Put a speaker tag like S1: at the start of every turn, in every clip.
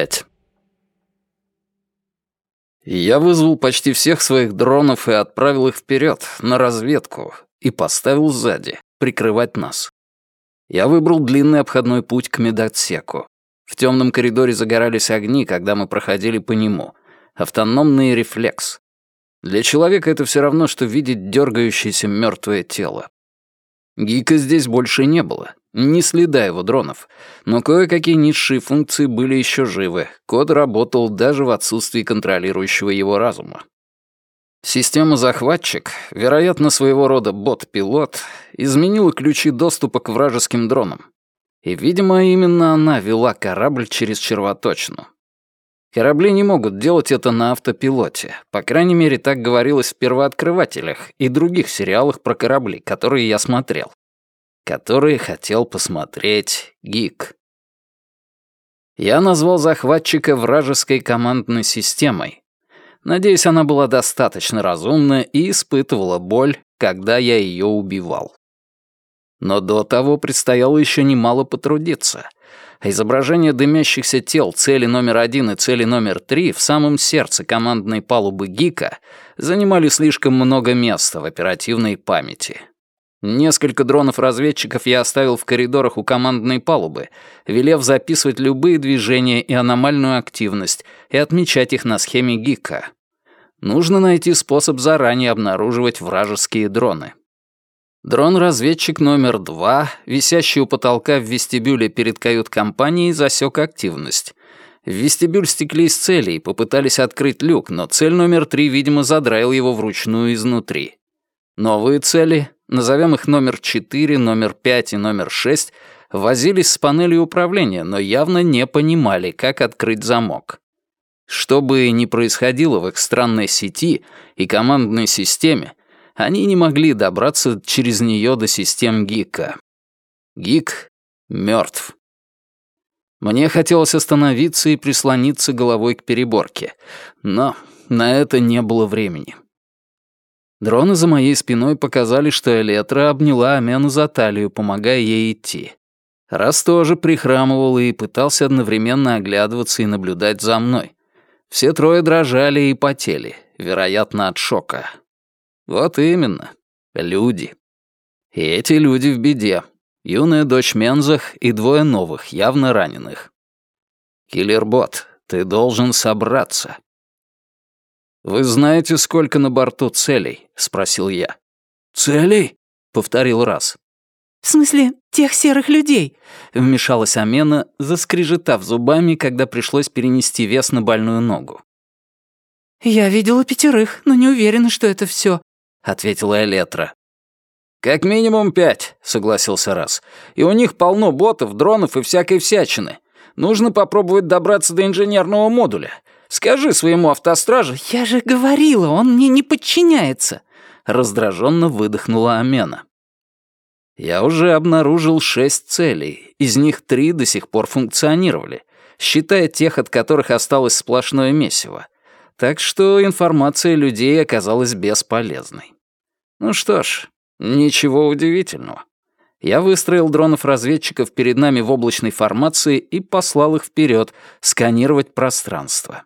S1: 5. Я вызвал почти всех своих дронов и отправил их вперед, на разведку, и поставил сзади, прикрывать нас. Я выбрал длинный обходной путь к медотсеку. В темном коридоре загорались огни, когда мы проходили по нему. Автономный рефлекс. Для человека это все равно, что видеть дергающееся мертвое тело. Гика здесь больше не было. Ни следа его дронов. Но кое-какие низшие функции были еще живы. Код работал даже в отсутствии контролирующего его разума. Система «Захватчик», вероятно, своего рода бот-пилот, изменила ключи доступа к вражеским дронам. И, видимо, именно она вела корабль через червоточину. Корабли не могут делать это на автопилоте. По крайней мере, так говорилось в «Первооткрывателях» и других сериалах про корабли, которые я смотрел которые хотел посмотреть Гик. Я назвал захватчика вражеской командной системой. Надеюсь, она была достаточно разумна и испытывала боль, когда я ее убивал. Но до того предстояло еще немало потрудиться. изображение дымящихся тел цели номер один и цели номер три в самом сердце командной палубы ГИКа занимали слишком много места в оперативной памяти. Несколько дронов-разведчиков я оставил в коридорах у командной палубы, велев записывать любые движения и аномальную активность и отмечать их на схеме ГИКа. Нужно найти способ заранее обнаруживать вражеские дроны. Дрон-разведчик номер два, висящий у потолка в вестибюле перед кают-компанией, засек активность. В вестибюль стекли из и попытались открыть люк, но цель номер три, видимо, задраил его вручную изнутри. Новые цели назовем их номер 4, номер 5 и номер 6, возились с панелью управления, но явно не понимали, как открыть замок. Что бы ни происходило в их странной сети и командной системе, они не могли добраться через нее до систем ГИКа. ГИК мертв. Мне хотелось остановиться и прислониться головой к переборке, но на это не было времени. Дроны за моей спиной показали, что Элетра обняла Амену за талию, помогая ей идти. Раз тоже прихрамывал и пытался одновременно оглядываться и наблюдать за мной. Все трое дрожали и потели, вероятно, от шока. Вот именно. Люди. И эти люди в беде. Юная дочь Мензах и двое новых, явно раненых. Киллербот, ты должен собраться. «Вы знаете, сколько на борту целей?» — спросил я. «Целей?» — повторил раз.
S2: «В смысле, тех серых людей?»
S1: — вмешалась Амена, заскрежетав зубами, когда пришлось перенести вес на больную ногу.
S2: «Я видела пятерых, но не уверена, что это все,
S1: ответила Элетра. «Как минимум пять», — согласился Раз. «И у них полно ботов, дронов и всякой всячины. Нужно попробовать добраться до инженерного модуля. Скажи своему автостражу,
S2: я же говорила, он мне не подчиняется.
S1: Раздраженно выдохнула Амена. Я уже обнаружил шесть целей, из них три до сих пор функционировали, считая тех, от которых осталось сплошное месиво. Так что информация людей оказалась бесполезной. Ну что ж, ничего удивительного. Я выстроил дронов-разведчиков перед нами в облачной формации и послал их вперед сканировать пространство.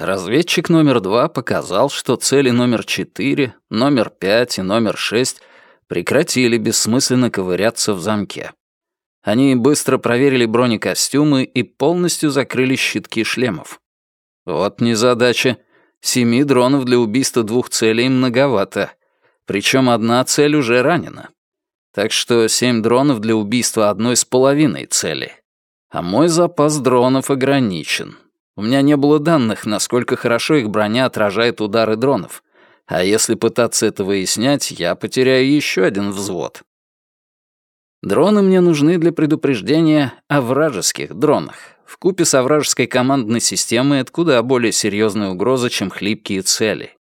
S1: Разведчик номер два показал, что цели номер четыре, номер пять и номер шесть прекратили бессмысленно ковыряться в замке. Они быстро проверили бронекостюмы и полностью закрыли щитки шлемов. Вот незадача. Семи дронов для убийства двух целей многовато. Причем одна цель уже ранена. Так что семь дронов для убийства одной с половиной цели. А мой запас дронов ограничен. У меня не было данных, насколько хорошо их броня отражает удары дронов. А если пытаться это выяснять, я потеряю еще один взвод. Дроны мне нужны для предупреждения о вражеских дронах. В купе с вражеской командной системой это куда более серьезная угроза, чем хлипкие цели.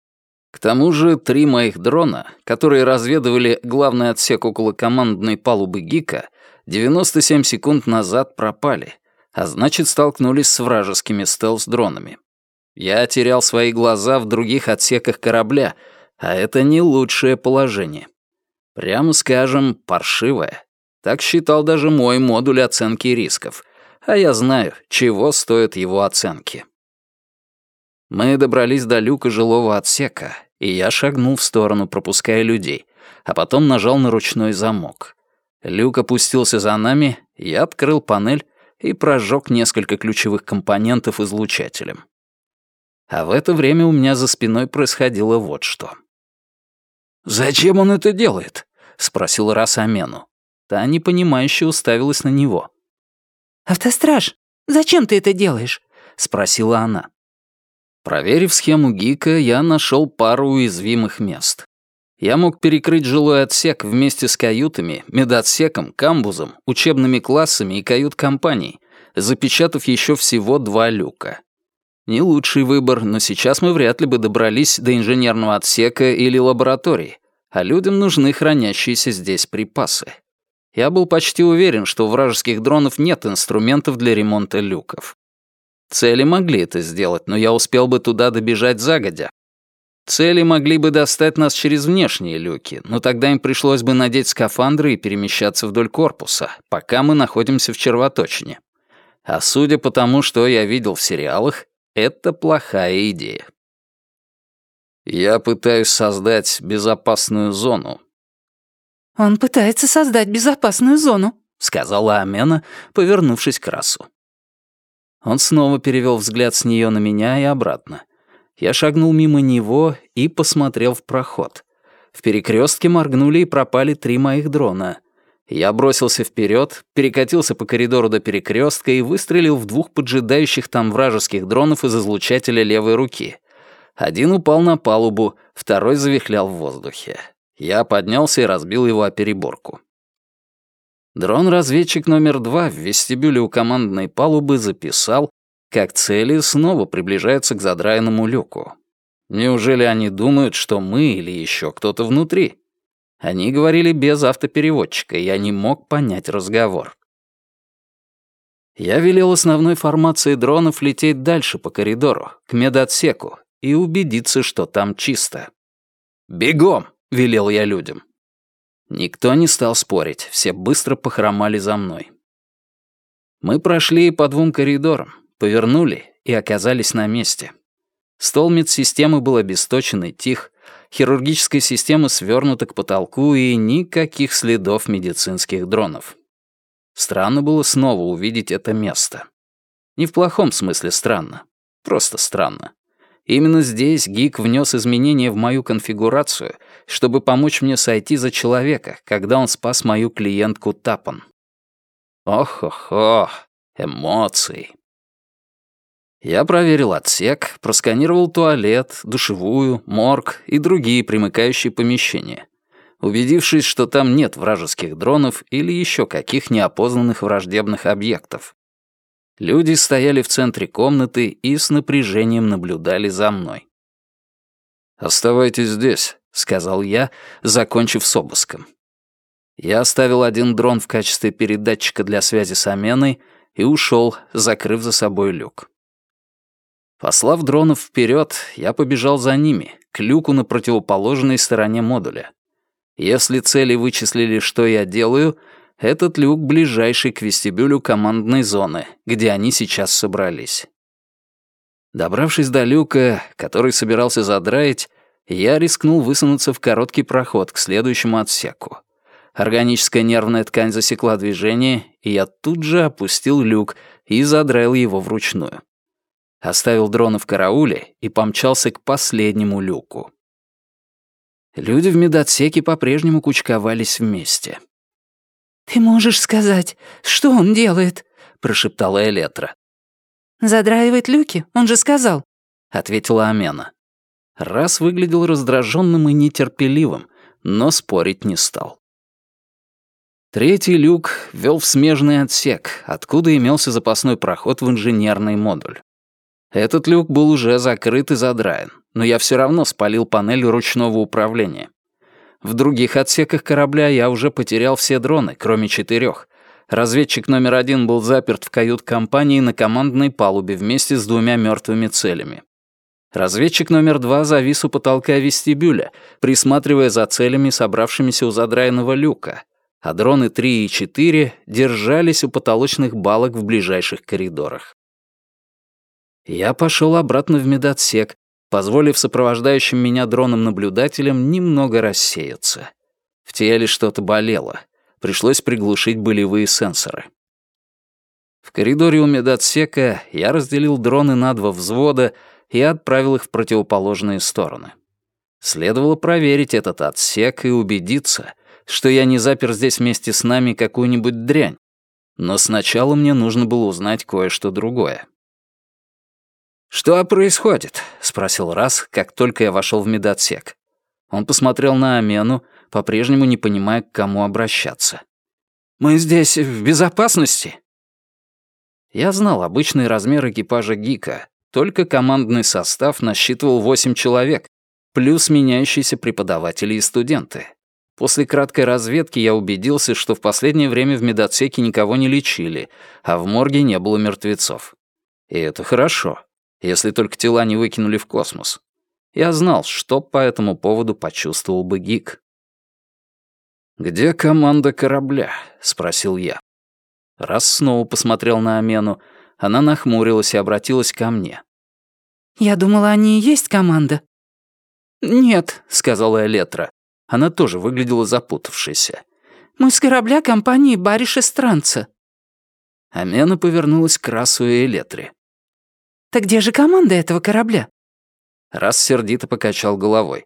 S1: К тому же три моих дрона, которые разведывали главный отсек около командной палубы ГИКа, 97 секунд назад пропали а значит, столкнулись с вражескими стелс-дронами. Я терял свои глаза в других отсеках корабля, а это не лучшее положение. Прямо скажем, паршивое. Так считал даже мой модуль оценки рисков. а я знаю, чего стоят его оценки. Мы добрались до люка жилого отсека, и я шагнул в сторону, пропуская людей, а потом нажал на ручной замок. Люк опустился за нами, я открыл панель и прожег несколько ключевых компонентов излучателем. А в это время у меня за спиной происходило вот что. «Зачем он это делает?» — спросил Рас Амену. Та непонимающе уставилась на него.
S2: «Автостраж, зачем ты это делаешь?» — спросила она.
S1: Проверив схему ГИКа, я нашел пару уязвимых мест. Я мог перекрыть жилой отсек вместе с каютами, медотсеком, камбузом, учебными классами и кают-компанией, запечатав еще всего два люка. Не лучший выбор, но сейчас мы вряд ли бы добрались до инженерного отсека или лаборатории, а людям нужны хранящиеся здесь припасы. Я был почти уверен, что у вражеских дронов нет инструментов для ремонта люков. Цели могли это сделать, но я успел бы туда добежать загодя. Цели могли бы достать нас через внешние люки, но тогда им пришлось бы надеть скафандры и перемещаться вдоль корпуса, пока мы находимся в червоточине. А судя по тому, что я видел в сериалах, это плохая идея. Я пытаюсь создать безопасную зону.
S2: «Он пытается создать безопасную зону», —
S1: сказала Амена, повернувшись к Расу. Он снова перевел взгляд с нее на меня и обратно. Я шагнул мимо него и посмотрел в проход. В перекрестке моргнули и пропали три моих дрона. Я бросился вперед, перекатился по коридору до перекрестка и выстрелил в двух поджидающих там вражеских дронов из излучателя левой руки. Один упал на палубу, второй завихлял в воздухе. Я поднялся и разбил его о переборку. Дрон-разведчик номер два в вестибюле у командной палубы записал, как цели снова приближаются к задраенному люку. Неужели они думают, что мы или еще кто-то внутри? Они говорили без автопереводчика, я не мог понять разговор. Я велел основной формации дронов лететь дальше по коридору, к медотсеку, и убедиться, что там чисто. «Бегом!» — велел я людям. Никто не стал спорить, все быстро похромали за мной. Мы прошли по двум коридорам, повернули и оказались на месте. Стол медсистемы был обесточен и тих, хирургическая система свернута к потолку и никаких следов медицинских дронов. Странно было снова увидеть это место. Не в плохом смысле странно, просто странно. Именно здесь Гик внес изменения в мою конфигурацию, чтобы помочь мне сойти за человека, когда он спас мою клиентку Тапан. Ох-ох-ох, эмоции. Я проверил отсек, просканировал туалет, душевую, морг и другие примыкающие помещения, убедившись, что там нет вражеских дронов или еще каких неопознанных враждебных объектов. Люди стояли в центре комнаты и с напряжением наблюдали за мной. «Оставайтесь здесь», — сказал я, закончив с обыском. Я оставил один дрон в качестве передатчика для связи с Аменой и ушел, закрыв за собой люк. Послав дронов вперед, я побежал за ними, к люку на противоположной стороне модуля. Если цели вычислили, что я делаю, этот люк ближайший к вестибюлю командной зоны, где они сейчас собрались. Добравшись до люка, который собирался задраить, я рискнул высунуться в короткий проход к следующему отсеку. Органическая нервная ткань засекла движение, и я тут же опустил люк и задраил его вручную. Оставил дрона в карауле и помчался к последнему люку. Люди в медотсеке по-прежнему кучковались вместе.
S2: «Ты можешь сказать, что он делает?»
S1: — прошептала Элетра.
S2: «Задраивает люки, он же сказал», —
S1: ответила Амена. Раз выглядел раздраженным и нетерпеливым, но спорить не стал. Третий люк вел в смежный отсек, откуда имелся запасной проход в инженерный модуль. Этот люк был уже закрыт и задраен, но я все равно спалил панель ручного управления. В других отсеках корабля я уже потерял все дроны, кроме четырех. Разведчик номер один был заперт в кают-компании на командной палубе вместе с двумя мертвыми целями. Разведчик номер два завис у потолка вестибюля, присматривая за целями, собравшимися у задраенного люка. а дроны 3 и 4 держались у потолочных балок в ближайших коридорах. Я пошел обратно в медотсек, позволив сопровождающим меня дроном-наблюдателям немного рассеяться. В теле что-то болело. Пришлось приглушить болевые сенсоры. В коридоре у медотсека я разделил дроны на два взвода и отправил их в противоположные стороны. Следовало проверить этот отсек и убедиться, что я не запер здесь вместе с нами какую-нибудь дрянь. Но сначала мне нужно было узнать кое-что другое. «Что происходит?» — спросил Раз, как только я вошел в медотсек. Он посмотрел на Амену, по-прежнему не понимая, к кому обращаться. «Мы здесь в безопасности?» Я знал обычный размер экипажа Гика, только командный состав насчитывал восемь человек, плюс меняющиеся преподаватели и студенты. После краткой разведки я убедился, что в последнее время в медотсеке никого не лечили, а в морге не было мертвецов. И это хорошо, если только тела не выкинули в космос. Я знал, что по этому поводу почувствовал бы Гик. «Где команда корабля?» — спросил я. Раз снова посмотрел на Амену, она нахмурилась и обратилась ко мне.
S2: «Я думала, они и есть команда». «Нет», — сказала Элетра. Она тоже выглядела запутавшейся. «Мы с корабля компании Бариша Странца».
S1: Амена повернулась к Расу и Элетре.
S2: «Так где же команда этого корабля?»
S1: Раз сердито покачал головой.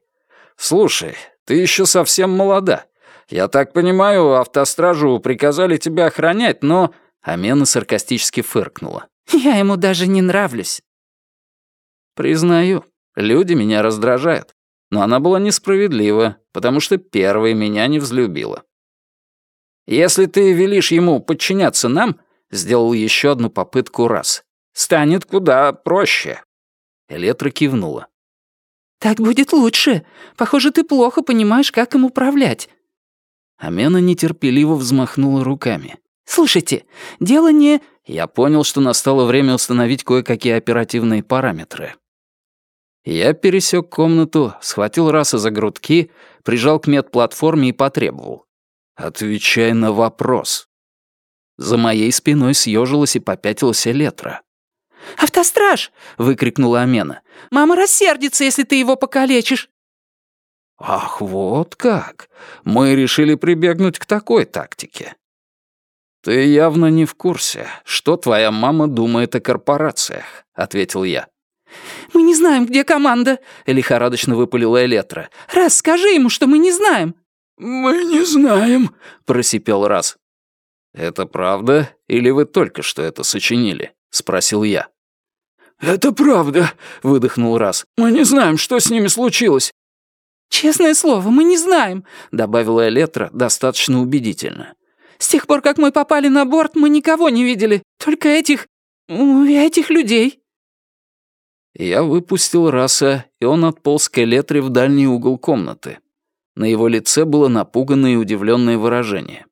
S1: «Слушай, ты еще совсем молода. «Я так понимаю, автостражу приказали тебя охранять, но...» Амена саркастически фыркнула.
S2: «Я ему даже не нравлюсь».
S1: «Признаю, люди меня раздражают. Но она была несправедлива, потому что первой меня не взлюбила. Если ты велишь ему подчиняться нам, сделал еще одну попытку раз, станет куда проще. Элетра кивнула.
S2: «Так будет лучше. Похоже, ты плохо понимаешь, как им управлять.
S1: Амена нетерпеливо взмахнула руками.
S2: «Слушайте, дело не...»
S1: Я понял, что настало время установить кое-какие оперативные параметры. Я пересек комнату, схватил Раса за грудки, прижал к медплатформе и потребовал. «Отвечай на вопрос». За моей спиной съежилась и попятилась Элетра.
S2: «Автостраж!» — выкрикнула Амена. «Мама рассердится, если ты его покалечишь!»
S1: «Ах, вот как! Мы решили прибегнуть к такой тактике». «Ты явно не в курсе, что твоя мама думает о корпорациях», — ответил я.
S2: «Мы не знаем, где команда», — лихорадочно выпалила Элетра. «Раз, скажи ему, что мы не знаем».
S1: «Мы не знаем», — просипел Раз. «Это правда, или вы только что это сочинили?» — спросил я. «Это правда», — выдохнул Раз. «Мы не знаем, что с ними случилось.
S2: «Честное слово, мы не знаем», — добавила Элетра достаточно убедительно. «С тех пор, как мы попали на борт, мы никого не видели. Только этих... этих людей».
S1: Я выпустил Раса, и он отполз к Элетре в дальний угол комнаты. На его лице было напуганное и удивленное выражение.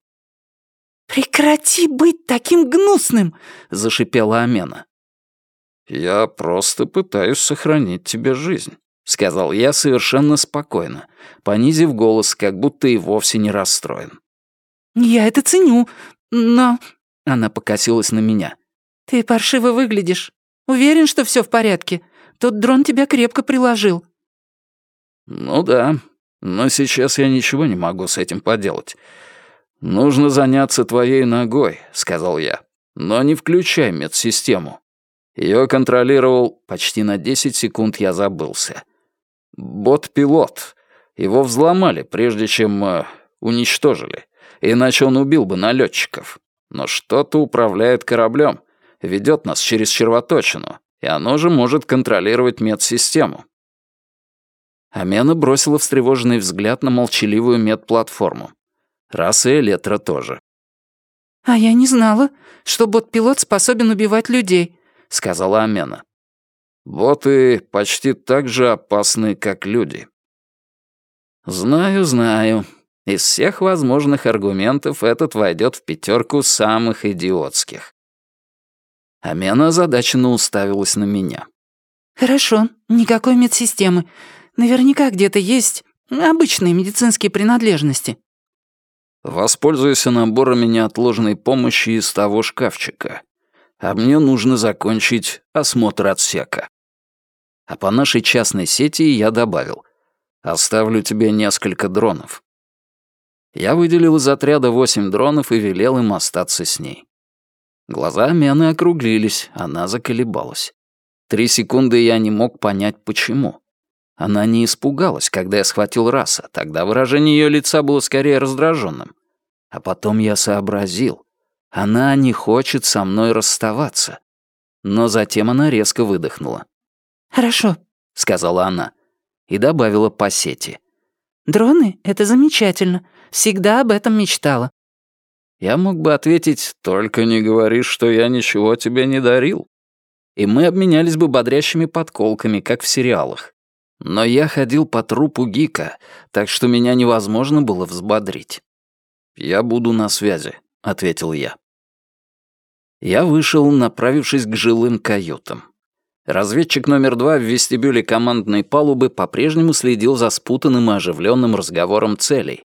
S2: «Прекрати быть таким гнусным!» — зашипела Амена.
S1: «Я просто пытаюсь сохранить тебе жизнь». — сказал я совершенно спокойно, понизив голос, как будто и вовсе не расстроен.
S2: «Я это ценю, но...» — она покосилась на меня. «Ты паршиво выглядишь. Уверен, что все в порядке. Тот дрон тебя крепко приложил».
S1: «Ну да, но сейчас я ничего не могу с этим поделать. Нужно заняться твоей ногой», — сказал я. «Но не включай медсистему». Ее контролировал почти на 10 секунд я забылся. Бот-пилот. Его взломали, прежде чем э, уничтожили. Иначе он убил бы налетчиков. Но что-то управляет кораблем, ведет нас через червоточину, и оно же может контролировать медсистему. Амена бросила встревоженный взгляд на молчаливую медплатформу. Раз и Элетра тоже.
S2: «А я не знала, что бот-пилот способен убивать людей», — сказала Амена.
S1: Боты почти так же опасны, как люди. Знаю, знаю. Из всех возможных аргументов этот войдет в пятерку самых идиотских. Амена озадаченно уставилась на меня.
S2: «Хорошо, никакой медсистемы. Наверняка где-то есть обычные медицинские принадлежности».
S1: Воспользуйся наборами неотложной помощи из того шкафчика. А мне нужно закончить осмотр отсека. А по нашей частной сети я добавил. Оставлю тебе несколько дронов. Я выделил из отряда восемь дронов и велел им остаться с ней. Глаза Мены округлились, она заколебалась. Три секунды я не мог понять, почему. Она не испугалась, когда я схватил раса, тогда выражение ее лица было скорее раздраженным. А потом я сообразил. Она не хочет со мной расставаться. Но затем она резко выдохнула.
S2: «Хорошо», — сказала она. И добавила по сети. «Дроны — это замечательно. Всегда об этом мечтала».
S1: Я мог бы ответить, «Только не говори, что я ничего тебе не дарил». И мы обменялись бы бодрящими подколками, как в сериалах. Но я ходил по трупу Гика, так что меня невозможно было взбодрить. «Я буду на связи», — ответил я. Я вышел, направившись к жилым каютам. Разведчик номер два в вестибюле командной палубы по-прежнему следил за спутанным и оживленным разговором целей.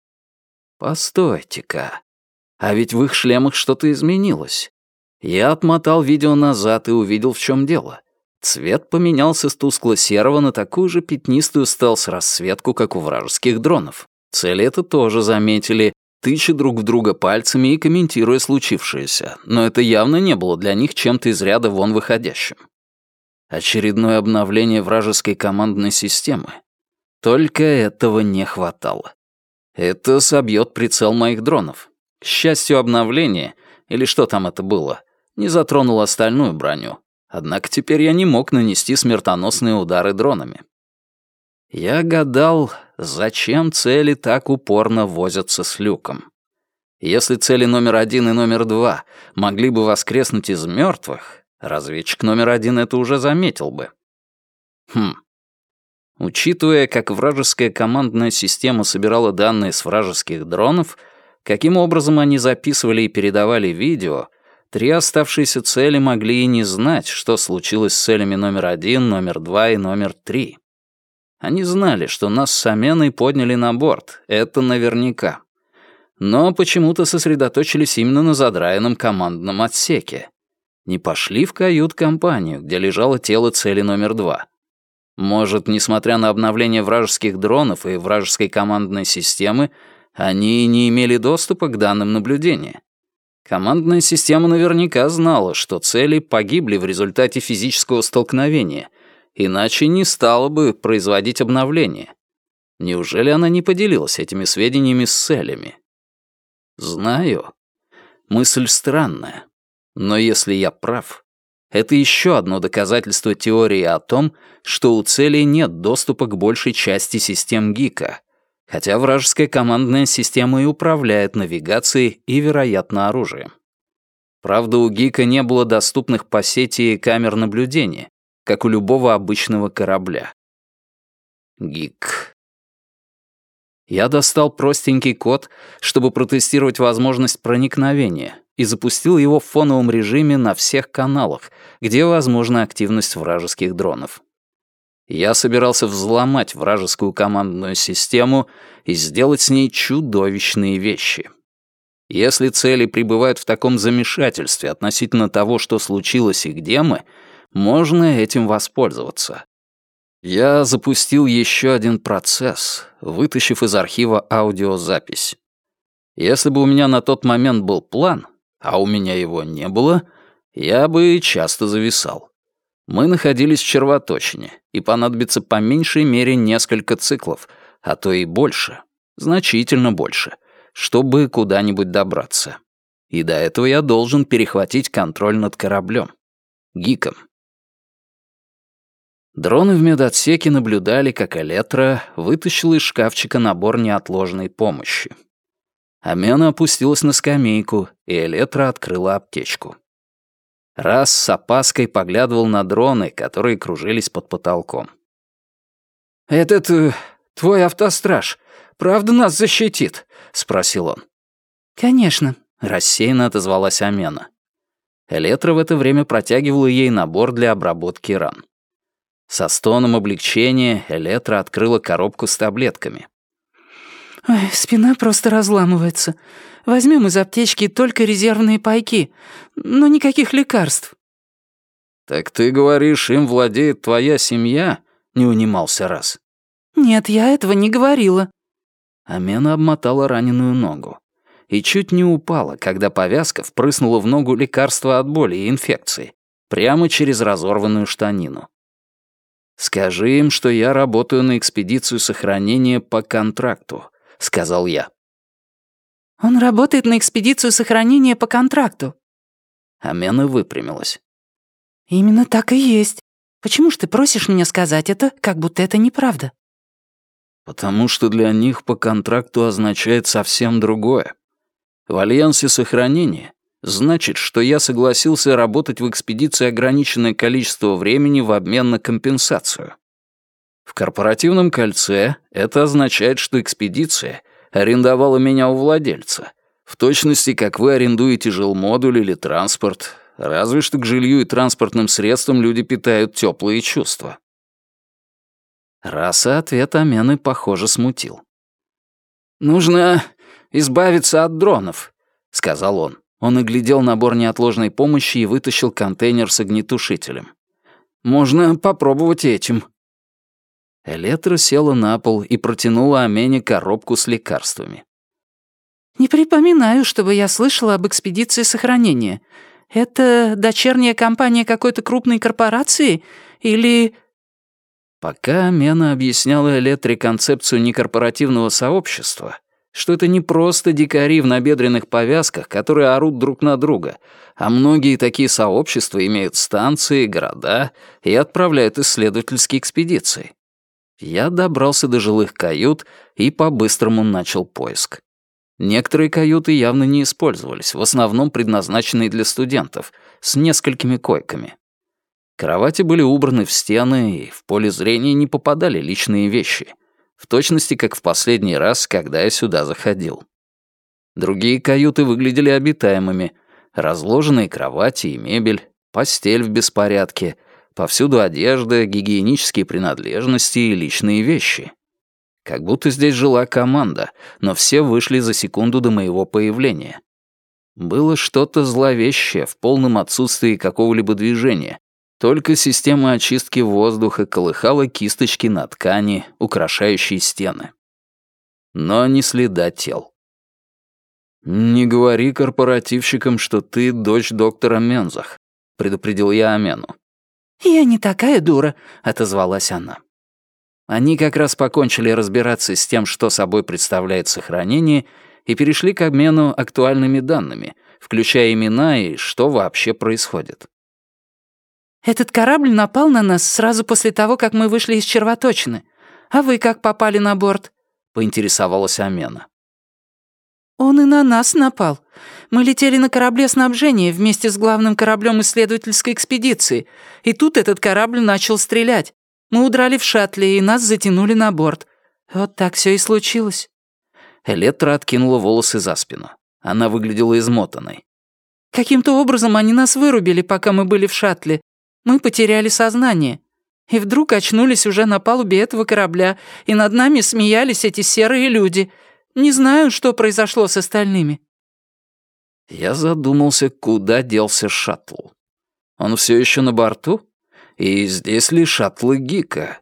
S1: «Постойте-ка, а ведь в их шлемах что-то изменилось. Я отмотал видео назад и увидел, в чем дело. Цвет поменялся с тускло-серого на такую же пятнистую стелс-расцветку, как у вражеских дронов. Цели это тоже заметили, тыча друг в друга пальцами и комментируя случившееся, но это явно не было для них чем-то из ряда вон выходящим. Очередное обновление вражеской командной системы. Только этого не хватало. Это собьет прицел моих дронов. К счастью, обновление, или что там это было, не затронуло остальную броню. Однако теперь я не мог нанести смертоносные удары дронами. Я гадал, зачем цели так упорно возятся с люком. Если цели номер один и номер два могли бы воскреснуть из мертвых, Разведчик номер один это уже заметил бы. Хм. Учитывая, как вражеская командная система собирала данные с вражеских дронов, каким образом они записывали и передавали видео, три оставшиеся цели могли и не знать, что случилось с целями номер один, номер два и номер три. Они знали, что нас с Аменой подняли на борт, это наверняка. Но почему-то сосредоточились именно на задраенном командном отсеке не пошли в кают-компанию, где лежало тело цели номер два. Может, несмотря на обновление вражеских дронов и вражеской командной системы, они не имели доступа к данным наблюдения. Командная система наверняка знала, что цели погибли в результате физического столкновения, иначе не стала бы производить обновление. Неужели она не поделилась этими сведениями с целями? Знаю. Мысль странная. Но если я прав, это еще одно доказательство теории о том, что у целей нет доступа к большей части систем ГИКа, хотя вражеская командная система и управляет навигацией и, вероятно, оружием. Правда, у ГИКа не было доступных по сети камер наблюдения, как у любого обычного корабля. ГИК. Я достал простенький код, чтобы протестировать возможность проникновения, и запустил его в фоновом режиме на всех каналах, где возможна активность вражеских дронов. Я собирался взломать вражескую командную систему и сделать с ней чудовищные вещи. Если цели пребывают в таком замешательстве относительно того, что случилось и где мы, можно этим воспользоваться. Я запустил еще один процесс, вытащив из архива аудиозапись. Если бы у меня на тот момент был план, а у меня его не было, я бы часто зависал. Мы находились в червоточине, и понадобится по меньшей мере несколько циклов, а то и больше, значительно больше, чтобы куда-нибудь добраться. И до этого я должен перехватить контроль над кораблем. Гиком. Дроны в медотсеке наблюдали, как Элетра вытащила из шкафчика набор неотложной помощи. Амена опустилась на скамейку, и Элетра открыла аптечку. Раз с опаской поглядывал на дроны, которые кружились под потолком. «Этот э, твой автостраж правда нас защитит?» — спросил он.
S2: «Конечно», —
S1: рассеянно отозвалась Амена. Элетра в это время протягивала ей набор для обработки ран. Со стоном облегчения Элетра открыла коробку с таблетками.
S2: Ой, спина просто разламывается. Возьмем из аптечки только резервные пайки, но никаких лекарств».
S1: «Так ты говоришь, им владеет твоя семья?» — не унимался раз.
S2: «Нет, я этого не говорила».
S1: Амена обмотала раненую ногу и чуть не упала, когда повязка впрыснула в ногу лекарство от боли и инфекции, прямо через разорванную штанину. «Скажи им, что я работаю на экспедицию сохранения по контракту», — сказал я.
S2: «Он работает на экспедицию сохранения по контракту».
S1: Амена выпрямилась.
S2: «Именно так и есть. Почему ж ты просишь меня сказать это, как будто это неправда?»
S1: «Потому что для них по контракту означает совсем другое. В альянсе сохранения значит, что я согласился работать в экспедиции ограниченное количество времени в обмен на компенсацию. В корпоративном кольце это означает, что экспедиция арендовала меня у владельца, в точности, как вы арендуете жилмодуль или транспорт, разве что к жилью и транспортным средствам люди питают теплые чувства. Раса ответ Амены, похоже, смутил. «Нужно избавиться от дронов», — сказал он. Он оглядел набор неотложной помощи и вытащил контейнер с огнетушителем. «Можно попробовать этим». Электра села на пол и протянула Амене коробку с лекарствами.
S2: «Не припоминаю, чтобы я слышала об экспедиции сохранения. Это дочерняя компания какой-то крупной корпорации или...»
S1: Пока Амена объясняла Электре концепцию некорпоративного сообщества, что это не просто дикари в набедренных повязках, которые орут друг на друга, а многие такие сообщества имеют станции, города и отправляют исследовательские экспедиции. Я добрался до жилых кают и по-быстрому начал поиск. Некоторые каюты явно не использовались, в основном предназначенные для студентов, с несколькими койками. Кровати были убраны в стены, и в поле зрения не попадали личные вещи в точности как в последний раз, когда я сюда заходил. Другие каюты выглядели обитаемыми, разложенные кровати и мебель, постель в беспорядке, повсюду одежда, гигиенические принадлежности и личные вещи. Как будто здесь жила команда, но все вышли за секунду до моего появления. Было что-то зловещее в полном отсутствии какого-либо движения, только система очистки воздуха колыхала кисточки на ткани, украшающей стены. Но не следа тел. «Не говори корпоративщикам, что ты дочь доктора Мензах», — предупредил я Амену.
S2: «Я не такая дура», —
S1: отозвалась она. Они как раз покончили разбираться с тем, что собой представляет сохранение, и перешли к обмену актуальными данными, включая имена и что вообще происходит.
S2: Этот корабль напал на нас сразу после того, как мы вышли из червоточины. А вы как попали на борт?» — поинтересовалась Амена. «Он и на нас напал. Мы летели на корабле снабжения вместе с главным кораблем исследовательской экспедиции, и тут этот корабль начал стрелять. Мы удрали в шаттле, и нас затянули на борт. Вот так все и случилось».
S1: Электра откинула волосы за спину. Она выглядела измотанной.
S2: «Каким-то образом они нас вырубили, пока мы были в шаттле, мы потеряли сознание. И вдруг очнулись уже на палубе этого корабля, и над нами смеялись эти серые люди. Не знаю, что произошло с остальными».
S1: Я задумался, куда делся шаттл. Он все еще на борту? И здесь ли шаттлы Гика?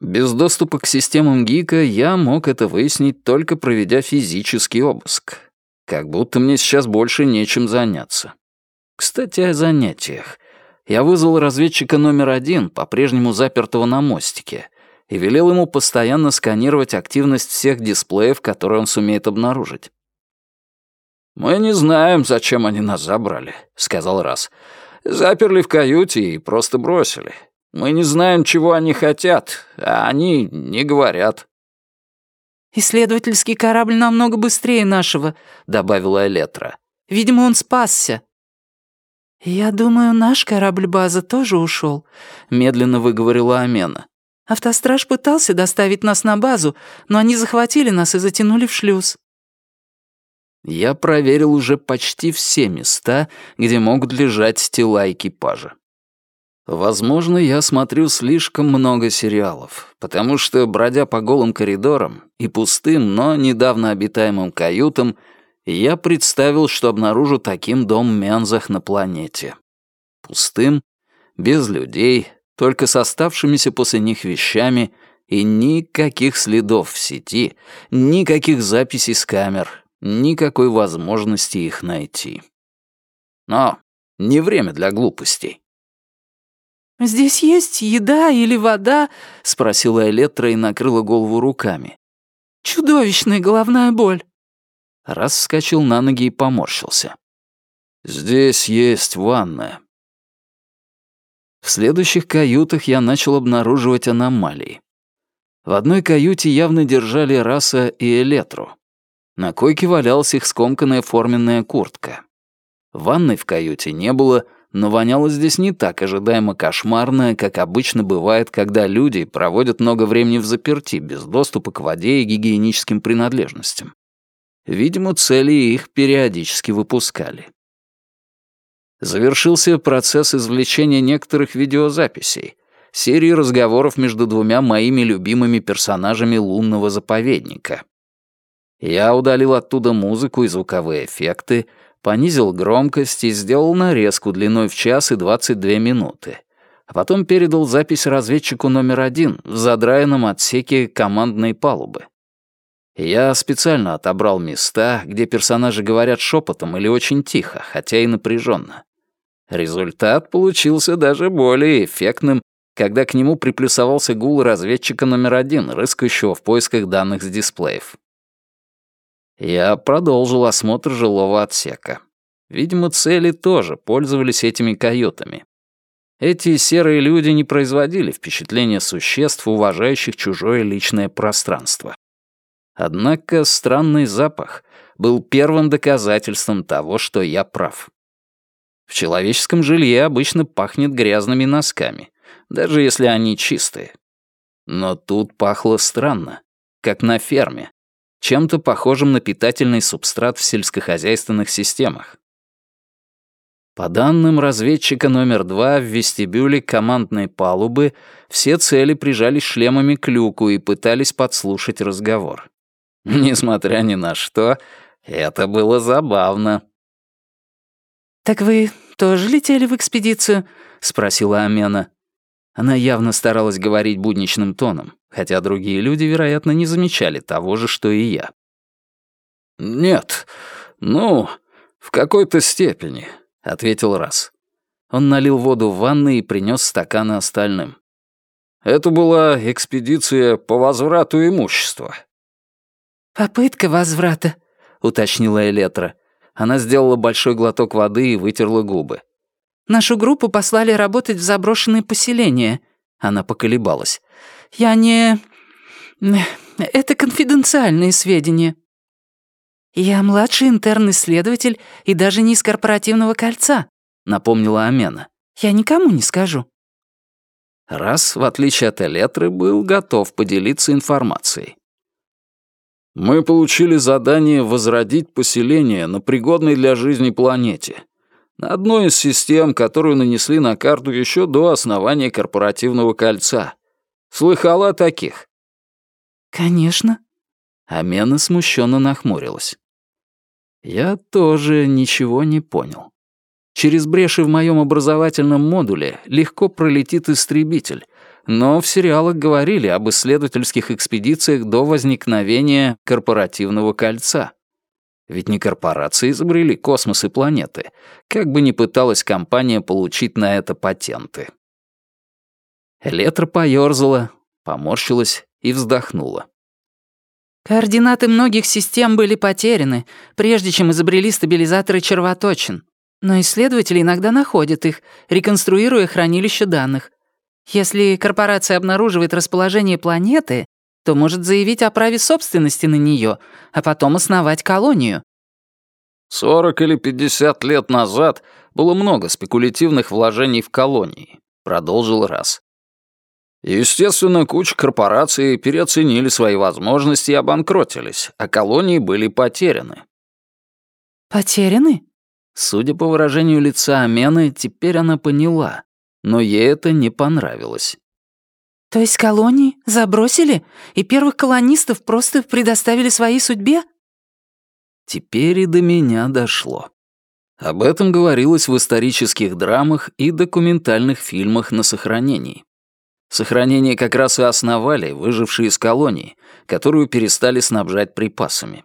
S1: Без доступа к системам Гика я мог это выяснить, только проведя физический обыск. Как будто мне сейчас больше нечем заняться. Кстати, о занятиях я вызвал разведчика номер один, по-прежнему запертого на мостике, и велел ему постоянно сканировать активность всех дисплеев, которые он сумеет обнаружить. «Мы не знаем, зачем они нас забрали», — сказал Раз. «Заперли в каюте и просто бросили. Мы не знаем, чего они хотят, а они не говорят».
S2: «Исследовательский корабль намного быстрее нашего», — добавила Элетра. «Видимо, он спасся». «Я думаю, наш корабль-база тоже ушел», — медленно выговорила Амена. «Автостраж пытался доставить нас на базу, но они захватили нас и затянули в шлюз».
S1: Я проверил уже почти все места, где могут лежать тела экипажа. Возможно, я смотрю слишком много сериалов, потому что, бродя по голым коридорам и пустым, но недавно обитаемым каютам, я представил, что обнаружу таким дом Мензах на планете. Пустым, без людей, только с оставшимися после них вещами и никаких следов в сети, никаких записей с камер, никакой возможности их найти. Но не время для глупостей.
S2: «Здесь есть еда или вода?» — спросила Электра и накрыла голову руками. «Чудовищная головная боль».
S1: Раз вскочил на ноги и поморщился. «Здесь есть ванная». В следующих каютах я начал обнаруживать аномалии. В одной каюте явно держали Раса и Элетру. На койке валялась их скомканная форменная куртка. Ванной в каюте не было, но воняло здесь не так ожидаемо кошмарно, как обычно бывает, когда люди проводят много времени в заперти, без доступа к воде и гигиеническим принадлежностям. Видимо, цели их периодически выпускали. Завершился процесс извлечения некоторых видеозаписей, серии разговоров между двумя моими любимыми персонажами лунного заповедника. Я удалил оттуда музыку и звуковые эффекты, понизил громкость и сделал нарезку длиной в час и 22 минуты. А потом передал запись разведчику номер один в задраенном отсеке командной палубы. Я специально отобрал места, где персонажи говорят шепотом или очень тихо, хотя и напряженно. Результат получился даже более эффектным, когда к нему приплюсовался гул разведчика номер один, рыскающего в поисках данных с дисплеев. Я продолжил осмотр жилого отсека. Видимо, цели тоже пользовались этими каютами. Эти серые люди не производили впечатления существ, уважающих чужое личное пространство. Однако странный запах был первым доказательством того, что я прав. В человеческом жилье обычно пахнет грязными носками, даже если они чистые. Но тут пахло странно, как на ферме, чем-то похожим на питательный субстрат в сельскохозяйственных системах. По данным разведчика номер два, в вестибюле командной палубы все цели прижались шлемами к люку и пытались подслушать разговор. Несмотря ни на что, это было забавно.
S2: «Так вы тоже летели в экспедицию?» — спросила Амена. Она явно старалась говорить будничным тоном, хотя другие люди, вероятно, не замечали того же, что и я.
S1: «Нет, ну, в какой-то степени», — ответил Раз.
S2: Он налил воду в ванной и принес стаканы остальным.
S1: «Это была экспедиция по возврату имущества».
S2: «Попытка возврата», — уточнила Элетра. Она сделала большой глоток воды и вытерла губы. «Нашу группу послали работать в заброшенные поселения». Она поколебалась. Я не... Это конфиденциальные сведения». «Я младший интерн-исследователь и даже не из корпоративного кольца», — напомнила Амена. «Я никому не скажу».
S1: Раз, в отличие от Элетры, был готов поделиться информацией. «Мы получили задание возродить поселение на пригодной для жизни планете, на одной из систем, которую нанесли на карту еще до основания корпоративного кольца. Слыхала о таких?»
S2: «Конечно».
S1: Амена смущенно нахмурилась. Я тоже ничего не понял. Через бреши в моем образовательном модуле легко пролетит истребитель, но в сериалах говорили об исследовательских экспедициях до возникновения корпоративного кольца. Ведь не корпорации изобрели космос и планеты, как бы ни пыталась компания получить на это патенты. Электра поёрзала, поморщилась и вздохнула.
S2: Координаты многих систем были потеряны, прежде чем изобрели стабилизаторы червоточин. Но исследователи иногда находят их, реконструируя хранилище данных. Если корпорация обнаруживает расположение планеты, то может заявить о праве собственности на нее, а потом основать колонию.
S1: 40 или 50 лет назад было много спекулятивных вложений в колонии, продолжил Раз. Естественно, куча корпораций переоценили свои возможности и обанкротились, а колонии были потеряны.
S2: «Потеряны?»
S1: Судя по выражению лица Амены, теперь она поняла. Но ей это не понравилось.
S2: «То есть колонии забросили, и первых колонистов просто предоставили своей судьбе?»
S1: Теперь и до меня дошло. Об этом говорилось в исторических драмах и документальных фильмах на сохранении. Сохранение как раз и основали выжившие из колонии, которую перестали снабжать припасами.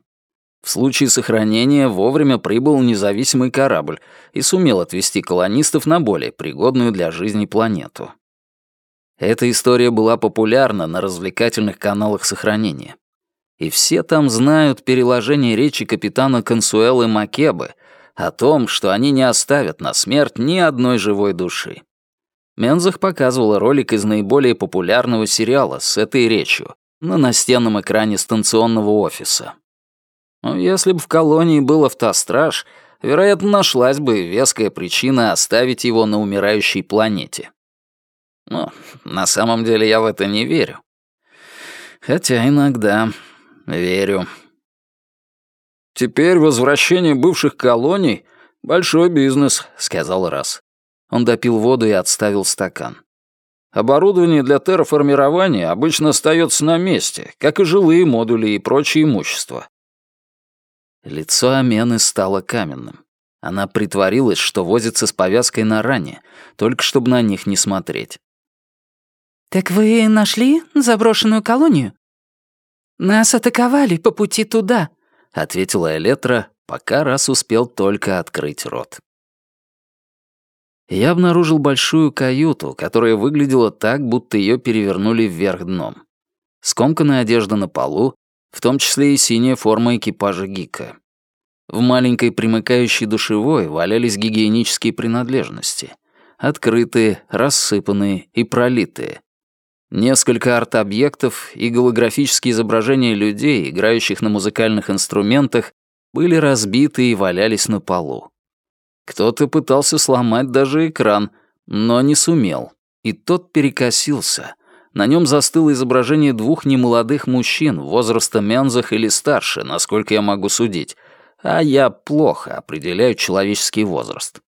S1: В случае сохранения вовремя прибыл независимый корабль и сумел отвезти колонистов на более пригодную для жизни планету. Эта история была популярна на развлекательных каналах сохранения. И все там знают переложение речи капитана Консуэлы Макебы о том, что они не оставят на смерть ни одной живой души. Мензах показывала ролик из наиболее популярного сериала с этой речью на настенном экране станционного офиса. Но если бы в колонии был автостраж, вероятно, нашлась бы веская причина оставить его на умирающей планете. Но на самом деле я в это не верю. Хотя иногда верю. «Теперь возвращение бывших колоний — большой бизнес», — сказал Раз. Он допил воду и отставил стакан. Оборудование для терраформирования обычно остается на месте, как и жилые модули и прочее имущество. Лицо Амены стало каменным. Она притворилась, что возится с повязкой на ране, только чтобы на них не смотреть.
S2: «Так вы нашли заброшенную колонию?» «Нас атаковали по пути туда», — ответила Элетра, пока раз успел только открыть рот.
S1: Я обнаружил большую каюту, которая выглядела так, будто ее перевернули вверх дном. Скомканная одежда на полу, в том числе и синяя форма экипажа Гика. В маленькой примыкающей душевой валялись гигиенические принадлежности. Открытые, рассыпанные и пролитые. Несколько арт-объектов и голографические изображения людей, играющих на музыкальных инструментах, были разбиты и валялись на полу. Кто-то пытался сломать даже экран, но не сумел, и тот перекосился. На нем застыло изображение двух немолодых мужчин, возраста Мензах или старше, насколько я могу судить, а я плохо определяю человеческий возраст.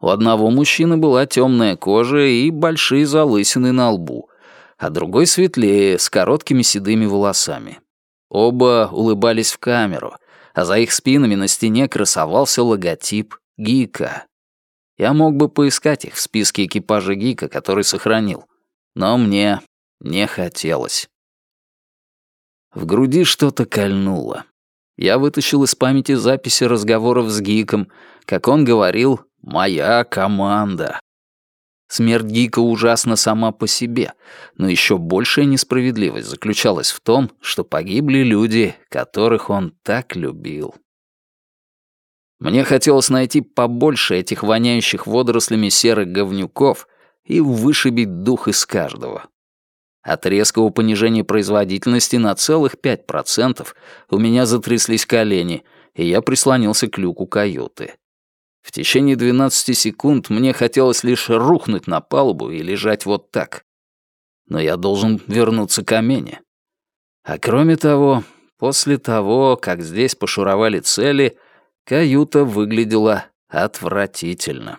S1: У одного мужчины была темная кожа и большие залысины на лбу, а другой светлее, с короткими седыми волосами. Оба улыбались в камеру, а за их спинами на стене красовался логотип Гика. Я мог бы поискать их в списке экипажа Гика, который сохранил, но мне не хотелось. В груди что-то кольнуло. Я вытащил из памяти записи разговоров с Гиком, как он говорил «моя команда». Смерть Гика ужасна сама по себе, но еще большая несправедливость заключалась в том, что погибли люди, которых он так любил. Мне хотелось найти побольше этих воняющих водорослями серых говнюков и вышибить дух из каждого. От резкого понижения производительности на целых 5% у меня затряслись колени, и я прислонился к люку каюты. В течение 12 секунд мне хотелось лишь рухнуть на палубу и лежать вот так. Но я должен вернуться к Амене. А кроме того, после того, как здесь пошуровали цели, каюта выглядела отвратительно.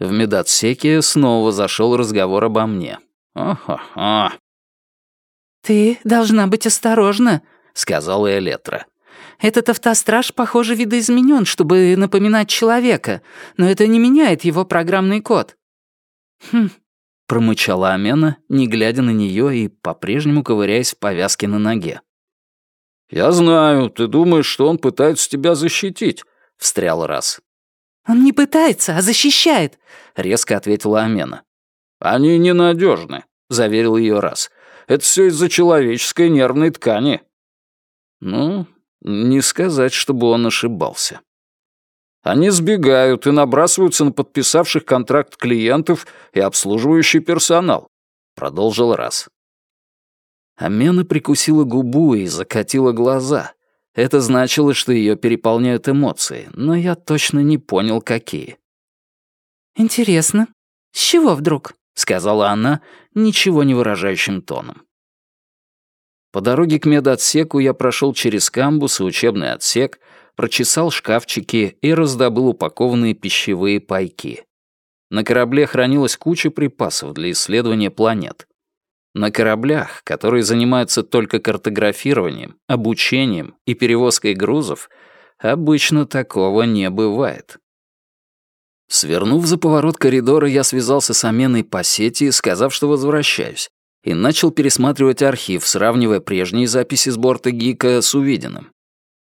S1: В медотсеке снова зашел разговор обо мне. «О-хо-хо».
S2: «Ты должна быть осторожна», — сказала
S1: Элетра.
S2: Этот автостраж, похоже, видоизменен, чтобы напоминать человека, но это не меняет его программный код».
S1: «Хм», — промычала Амена, не глядя на нее и по-прежнему ковыряясь в повязке на ноге. «Я знаю, ты думаешь, что он пытается тебя защитить», — встрял раз.
S2: «Он не пытается, а защищает», —
S1: резко ответила Амена. «Они ненадежны», — заверил ее раз. «Это все из-за человеческой нервной ткани». «Ну, не сказать, чтобы он ошибался. Они сбегают и набрасываются на подписавших контракт клиентов и обслуживающий персонал», — продолжил раз. Амена прикусила губу и закатила глаза. Это значило, что ее переполняют эмоции, но я точно не понял, какие.
S2: «Интересно, с чего вдруг?» — сказала она ничего не выражающим тоном.
S1: По дороге к медотсеку я прошел через камбус и учебный отсек, прочесал шкафчики и раздобыл упакованные пищевые пайки. На корабле хранилась куча припасов для исследования планет. На кораблях, которые занимаются только картографированием, обучением и перевозкой грузов, обычно такого не бывает. Свернув за поворот коридора, я связался с Аменой по сети, сказав, что возвращаюсь, и начал пересматривать архив, сравнивая прежние записи с борта Гика с увиденным.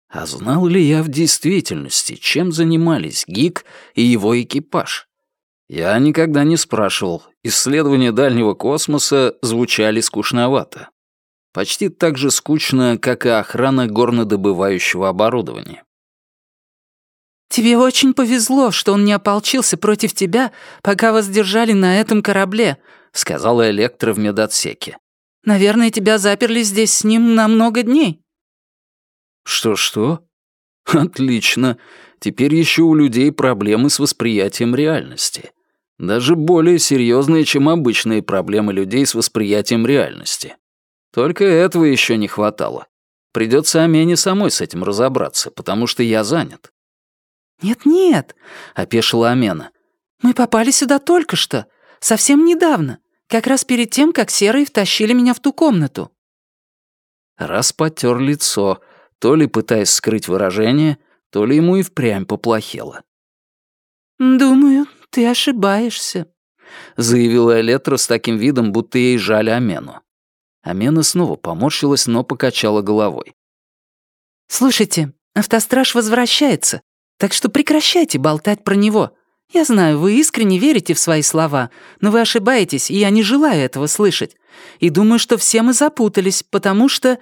S1: А знал ли я в действительности, чем занимались Гик и его экипаж? Я никогда не спрашивал. Исследования дальнего космоса звучали скучновато. Почти так же скучно, как и охрана горнодобывающего оборудования.
S2: «Тебе очень повезло, что он не ополчился против тебя, пока вас держали на этом корабле», — сказала Электра в медотсеке. «Наверное, тебя заперли здесь с ним на много дней».
S1: «Что-что? Отлично. Теперь еще у людей проблемы с восприятием реальности. Даже более серьезные, чем обычные проблемы людей с восприятием реальности. Только этого еще не хватало. Придется Амене самой с этим разобраться, потому что я занят.
S2: «Нет-нет», — опешила Амена. «Мы попали сюда только что, совсем недавно, как раз перед тем, как серые втащили меня в ту комнату».
S1: Раз потер лицо, то ли пытаясь скрыть выражение, то ли ему и впрямь поплохело.
S2: «Думаю, ты ошибаешься», — заявила
S1: Элетра с таким видом, будто ей жаль Амену. Амена снова поморщилась, но покачала головой.
S2: «Слушайте, автостраж возвращается, так что прекращайте болтать про него. Я знаю, вы искренне верите в свои слова, но вы ошибаетесь, и я не желаю этого слышать. И думаю, что все мы запутались, потому что...»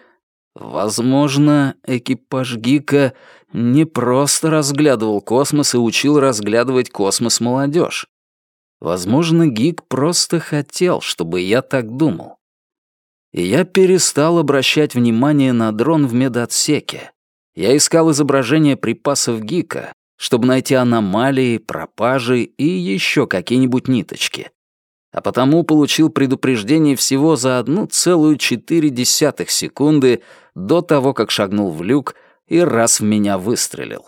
S1: Возможно, экипаж Гика не просто разглядывал космос и учил разглядывать космос молодежь. Возможно, Гик просто хотел, чтобы я так думал. И я перестал обращать внимание на дрон в медотсеке, я искал изображения припасов Гика, чтобы найти аномалии, пропажи и еще какие-нибудь ниточки. А потому получил предупреждение всего за одну целую четыре десятых секунды до того, как шагнул в люк и раз в меня выстрелил.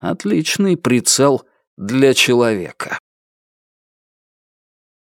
S1: Отличный прицел для человека.